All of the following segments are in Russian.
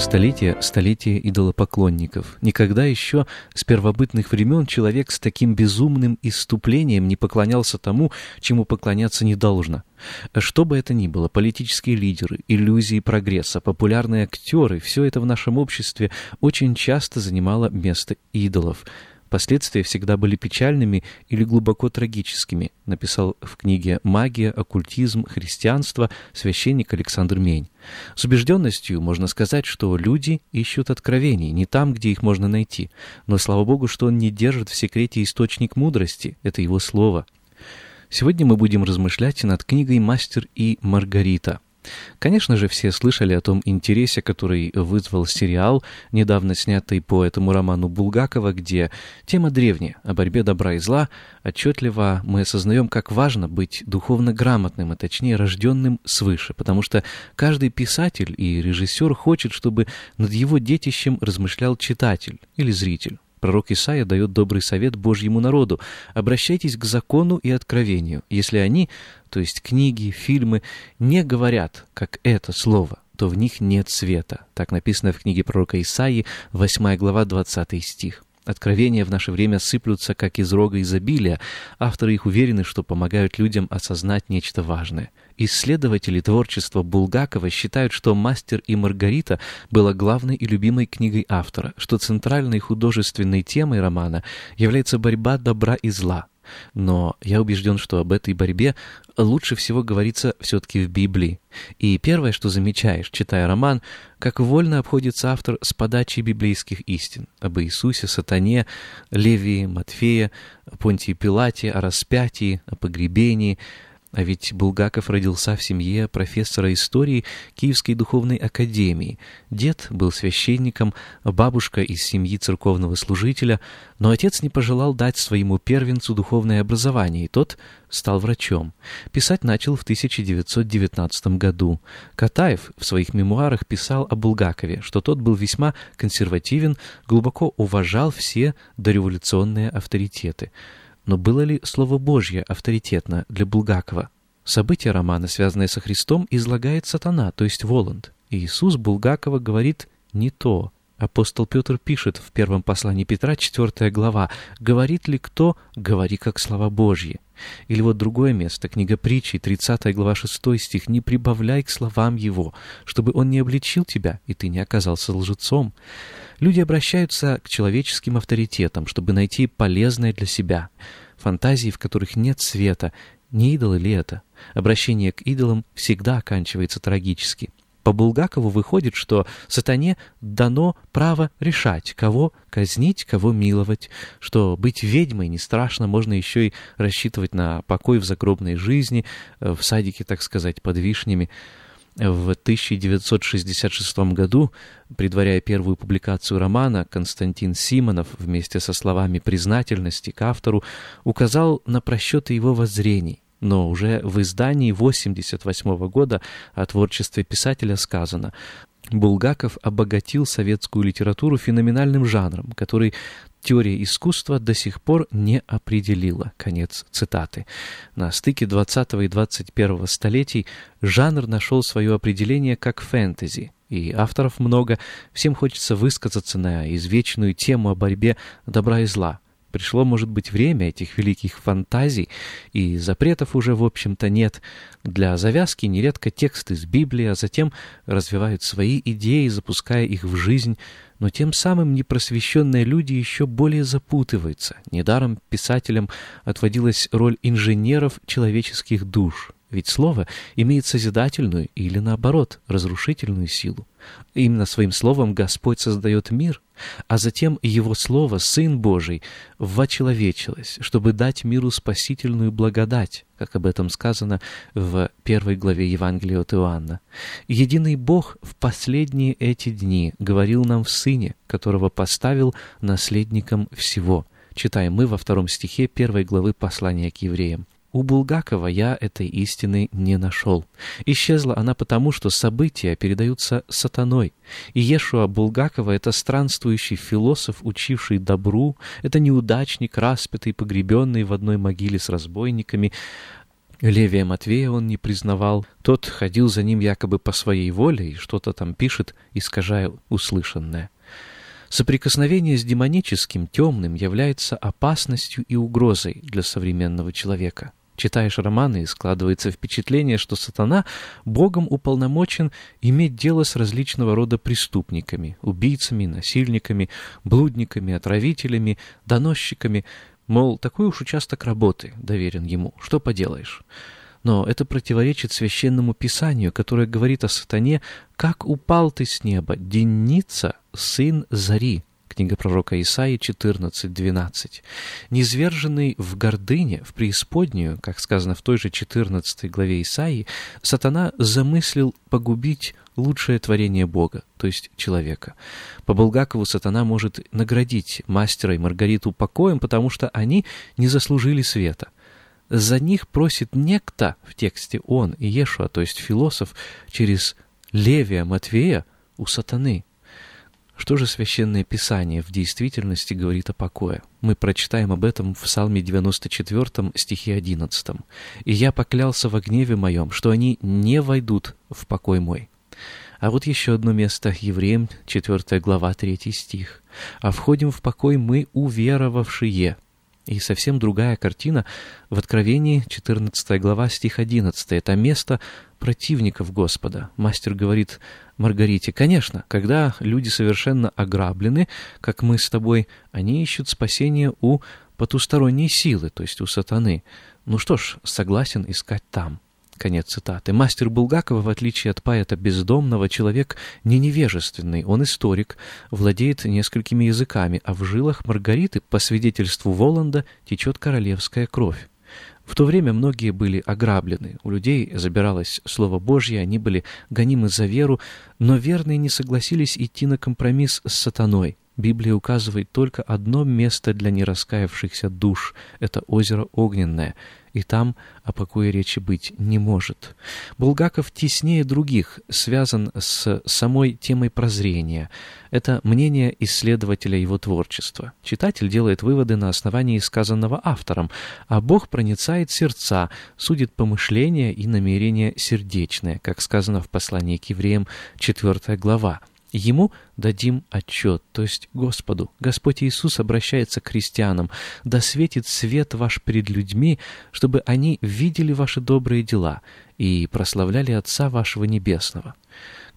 Столетие – столетие идолопоклонников. Никогда еще с первобытных времен человек с таким безумным иступлением не поклонялся тому, чему поклоняться не должно. Что бы это ни было, политические лидеры, иллюзии прогресса, популярные актеры – все это в нашем обществе очень часто занимало место идолов – Последствия всегда были печальными или глубоко трагическими, написал в книге «Магия, оккультизм, христианство» священник Александр Мень. С убежденностью можно сказать, что люди ищут откровений не там, где их можно найти, но слава Богу, что он не держит в секрете источник мудрости, это его слово. Сегодня мы будем размышлять над книгой «Мастер и Маргарита». Конечно же, все слышали о том интересе, который вызвал сериал, недавно снятый по этому роману Булгакова, где тема древняя, о борьбе добра и зла, отчетливо мы осознаем, как важно быть духовно грамотным, а точнее рожденным свыше, потому что каждый писатель и режиссер хочет, чтобы над его детищем размышлял читатель или зритель. Пророк Исаия дает добрый совет Божьему народу. Обращайтесь к закону и откровению. Если они, то есть книги, фильмы, не говорят, как это слово, то в них нет света. Так написано в книге пророка Исаии, 8 глава, 20 стих. Откровения в наше время сыплются, как из рога изобилия. Авторы их уверены, что помогают людям осознать нечто важное. Исследователи творчества Булгакова считают, что «Мастер и Маргарита» была главной и любимой книгой автора, что центральной художественной темой романа является борьба добра и зла. Но я убежден, что об этой борьбе лучше всего говорится все-таки в Библии. И первое, что замечаешь, читая роман, как вольно обходится автор с подачей библейских истин об Иисусе, Сатане, Левии, Матфея, Понтии Пилате, о распятии, о погребении – а ведь Булгаков родился в семье профессора истории Киевской духовной академии. Дед был священником, бабушка из семьи церковного служителя, но отец не пожелал дать своему первенцу духовное образование, и тот стал врачом. Писать начал в 1919 году. Катаев в своих мемуарах писал о Булгакове, что тот был весьма консервативен, глубоко уважал все дореволюционные авторитеты. Но было ли Слово Божье авторитетно для Булгакова? События романа, связанные со Христом, излагает сатана, то есть Воланд. И Иисус Булгакова говорит «не то». Апостол Петр пишет в первом послании Петра, 4 глава, «Говорит ли кто? Говори, как слова Божьи». Или вот другое место, книга притчи, 30 глава 6 стих, «Не прибавляй к словам его, чтобы он не обличил тебя, и ты не оказался лжецом». Люди обращаются к человеческим авторитетам, чтобы найти полезное для себя. Фантазии, в которых нет света, не идолы ли это? Обращение к идолам всегда оканчивается трагически. По Булгакову выходит, что сатане дано право решать, кого казнить, кого миловать, что быть ведьмой не страшно, можно еще и рассчитывать на покой в загробной жизни, э, в садике, так сказать, под вишнями. В 1966 году, предваряя первую публикацию романа, Константин Симонов вместе со словами признательности к автору указал на просчеты его воззрений. Но уже в издании 1988 года о творчестве писателя сказано Булгаков обогатил советскую литературу феноменальным жанром, который теория искусства до сих пор не определила. Конец цитаты. На стыке 20 и 21 столетий жанр нашел свое определение как фэнтези. И авторов много, всем хочется высказаться на извечную тему о борьбе добра и зла. Пришло, может быть, время этих великих фантазий, и запретов уже, в общем-то, нет. Для завязки нередко тексты из Библии, а затем развивают свои идеи, запуская их в жизнь, но тем самым непросвещенные люди еще более запутываются. Недаром писателям отводилась роль инженеров человеческих душ. Ведь слово имеет созидательную или, наоборот, разрушительную силу. Именно своим словом Господь создает мир, а затем Его Слово, Сын Божий, вочеловечилось, чтобы дать миру спасительную благодать, как об этом сказано в первой главе Евангелия от Иоанна. Единый Бог в последние эти дни говорил нам в Сыне, которого поставил наследником всего. Читаем мы во втором стихе первой главы послания к евреям. У Булгакова я этой истины не нашел. Исчезла она потому, что события передаются сатаной. И Ешуа Булгакова — это странствующий философ, учивший добру, это неудачник, распятый, погребенный в одной могиле с разбойниками. Левия Матвея он не признавал. Тот ходил за ним якобы по своей воле и что-то там пишет, искажая услышанное. Соприкосновение с демоническим, темным является опасностью и угрозой для современного человека. Читаешь романы, и складывается впечатление, что сатана Богом уполномочен иметь дело с различного рода преступниками, убийцами, насильниками, блудниками, отравителями, доносчиками. Мол, такой уж участок работы доверен ему, что поделаешь. Но это противоречит священному писанию, которое говорит о сатане «Как упал ты с неба, денница, сын зари». Книга пророка Исаии 14.12. Низверженный в гордыне, в преисподнюю, как сказано в той же 14 главе Исаии, сатана замыслил погубить лучшее творение Бога, то есть человека. По Булгакову сатана может наградить мастера и Маргариту покоем, потому что они не заслужили света. За них просит некто в тексте он и Ешуа, то есть философ, через Левия Матвея у сатаны – что же Священное Писание в действительности говорит о покое? Мы прочитаем об этом в Псалме 94 стихе 11. «И я поклялся во гневе моем, что они не войдут в покой мой». А вот еще одно место, Евреям, 4 глава, 3 стих. «А входим в покой мы, уверовавшие». И совсем другая картина в Откровении, 14 глава, стих 11. Это место противников Господа. Мастер говорит Маргарите, конечно, когда люди совершенно ограблены, как мы с тобой, они ищут спасения у потусторонней силы, то есть у сатаны. Ну что ж, согласен искать там. Конец цитаты. Мастер Булгакова, в отличие от поэта бездомного, человек не невежественный, он историк, владеет несколькими языками, а в жилах Маргариты, по свидетельству Воланда, течет королевская кровь. В то время многие были ограблены, у людей забиралось Слово Божье, они были гонимы за веру, но верные не согласились идти на компромисс с сатаной. Библия указывает только одно место для нераскаявшихся душ — это озеро Огненное — и там о покое речи быть не может. Булгаков теснее других связан с самой темой прозрения. Это мнение исследователя его творчества. Читатель делает выводы на основании сказанного автором, а Бог проницает сердца, судит помышления и намерения сердечные, как сказано в послании к евреям 4 глава. Ему дадим отчет, то есть Господу. Господь Иисус обращается к христианам. «Да светит свет ваш перед людьми, чтобы они видели ваши добрые дела и прославляли Отца вашего Небесного».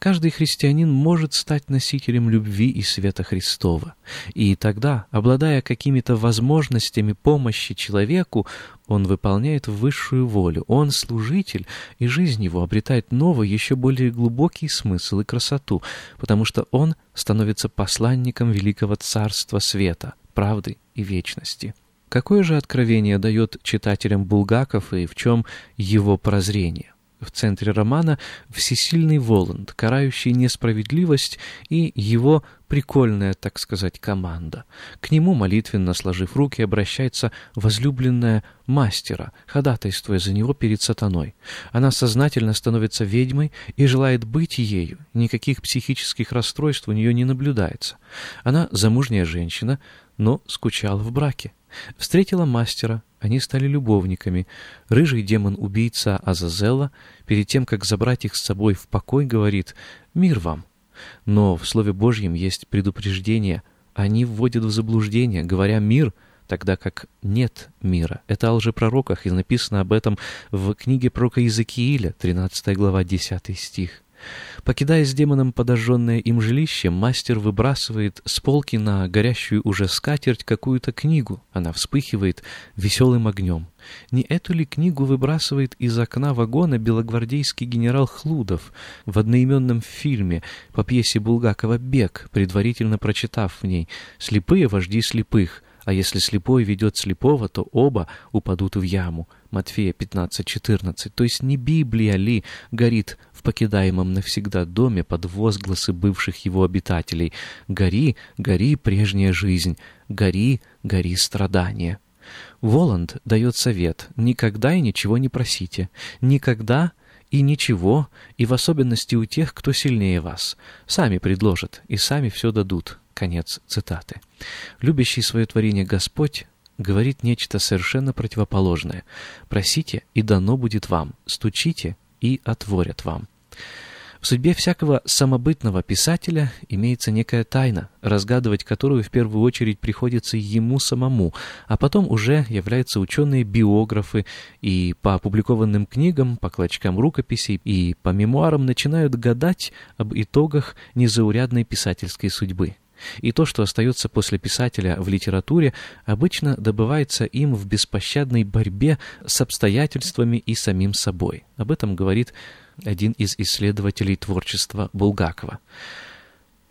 Каждый христианин может стать носителем любви и света Христова. И тогда, обладая какими-то возможностями помощи человеку, он выполняет высшую волю, он служитель, и жизнь его обретает новый, еще более глубокий смысл и красоту, потому что он становится посланником великого царства света, правды и вечности. Какое же откровение дает читателям Булгаков и в чем его прозрение? В центре романа всесильный Воланд, карающий несправедливость и его прикольная, так сказать, команда. К нему, молитвенно сложив руки, обращается возлюбленная мастера, ходатайствуя за него перед сатаной. Она сознательно становится ведьмой и желает быть ею. Никаких психических расстройств у нее не наблюдается. Она замужняя женщина, но скучала в браке. Встретила мастера, они стали любовниками. Рыжий демон-убийца Азазела, перед тем, как забрать их с собой в покой, говорит «Мир вам». Но в Слове Божьем есть предупреждение. Они вводят в заблуждение, говоря «мир», тогда как нет мира. Это о лжепророках, и написано об этом в книге пророка Иезекииля, 13 глава, 10 стих. Покидая с демоном подожженное им жилище, мастер выбрасывает с полки на горящую уже скатерть какую-то книгу. Она вспыхивает веселым огнем. Не эту ли книгу выбрасывает из окна вагона белогвардейский генерал Хлудов в одноименном фильме по пьесе Булгакова «Бег», предварительно прочитав в ней «Слепые вожди слепых», а если слепой ведет слепого, то оба упадут в яму. Матфея 15.14. То есть не Библия ли горит в покидаемом навсегда доме под возгласы бывших его обитателей «Гори, гори, прежняя жизнь! Гори, гори, страдания!» Воланд дает совет «Никогда и ничего не просите. Никогда и ничего, и в особенности у тех, кто сильнее вас. Сами предложат и сами все дадут». Конец цитаты. Любящий свое творение Господь говорит нечто совершенно противоположное. «Просите, и дано будет вам, стучите, и отворят вам». В судьбе всякого самобытного писателя имеется некая тайна, разгадывать которую в первую очередь приходится ему самому, а потом уже являются ученые-биографы и по опубликованным книгам, по клочкам рукописей и по мемуарам начинают гадать об итогах незаурядной писательской судьбы. И то, что остается после писателя в литературе, обычно добывается им в беспощадной борьбе с обстоятельствами и самим собой. Об этом говорит один из исследователей творчества Булгакова.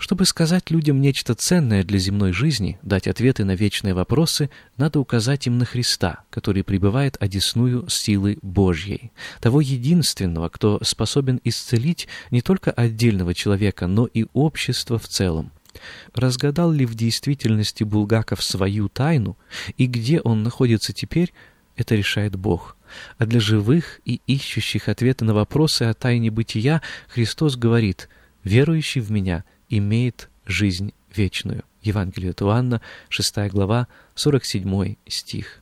Чтобы сказать людям нечто ценное для земной жизни, дать ответы на вечные вопросы, надо указать им на Христа, который пребывает одесную силы Божьей, того единственного, кто способен исцелить не только отдельного человека, но и общество в целом. Разгадал ли в действительности Булгаков свою тайну, и где он находится теперь, это решает Бог. А для живых и ищущих ответы на вопросы о тайне бытия Христос говорит «Верующий в Меня имеет жизнь вечную». Евангелие от Иоанна, 6 глава, 47 стих.